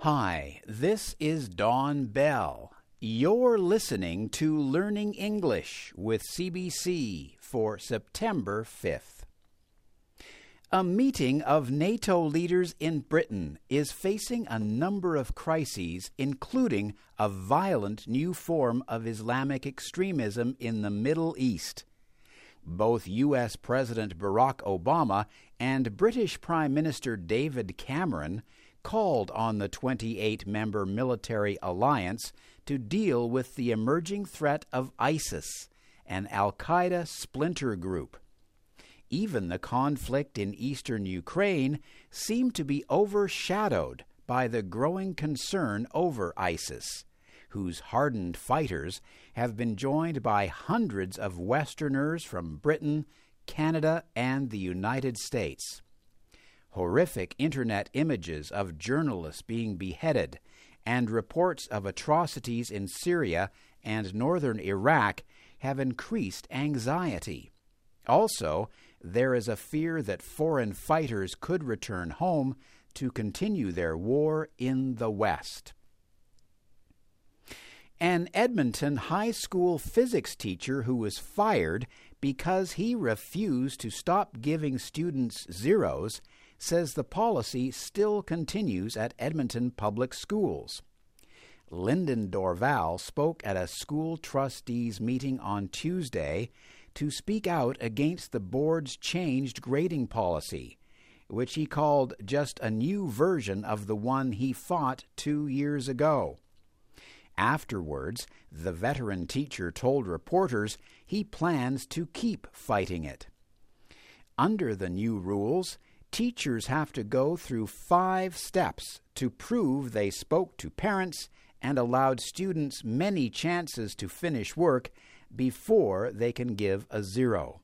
Hi, this is Don Bell. You're listening to Learning English with CBC for September 5th. A meeting of NATO leaders in Britain is facing a number of crises, including a violent new form of Islamic extremism in the Middle East. Both U.S. President Barack Obama and British Prime Minister David Cameron called on the 28 member military alliance to deal with the emerging threat of ISIS, an Al Qaeda splinter group. Even the conflict in eastern Ukraine seemed to be overshadowed by the growing concern over ISIS, whose hardened fighters have been joined by hundreds of Westerners from Britain, Canada, and the United States horrific internet images of journalists being beheaded, and reports of atrocities in Syria and northern Iraq have increased anxiety. Also, there is a fear that foreign fighters could return home to continue their war in the West. An Edmonton high school physics teacher who was fired because he refused to stop giving students zeros says the policy still continues at Edmonton Public Schools. Lyndon Dorval spoke at a school trustees meeting on Tuesday to speak out against the board's changed grading policy, which he called just a new version of the one he fought two years ago. Afterwards, the veteran teacher told reporters he plans to keep fighting it. Under the new rules, teachers have to go through five steps to prove they spoke to parents and allowed students many chances to finish work before they can give a zero.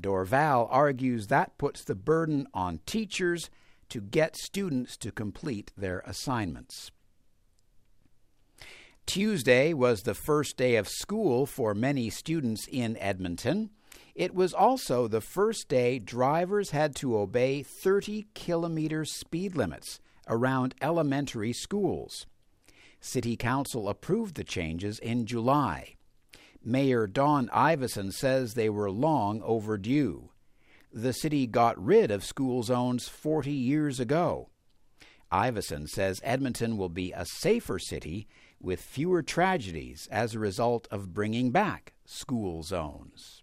Dorval argues that puts the burden on teachers to get students to complete their assignments. Tuesday was the first day of school for many students in Edmonton. It was also the first day drivers had to obey 30 kilometer speed limits around elementary schools. City Council approved the changes in July. Mayor Don Iveson says they were long overdue. The city got rid of school zones 40 years ago. Iveson says Edmonton will be a safer city with fewer tragedies as a result of bringing back school zones.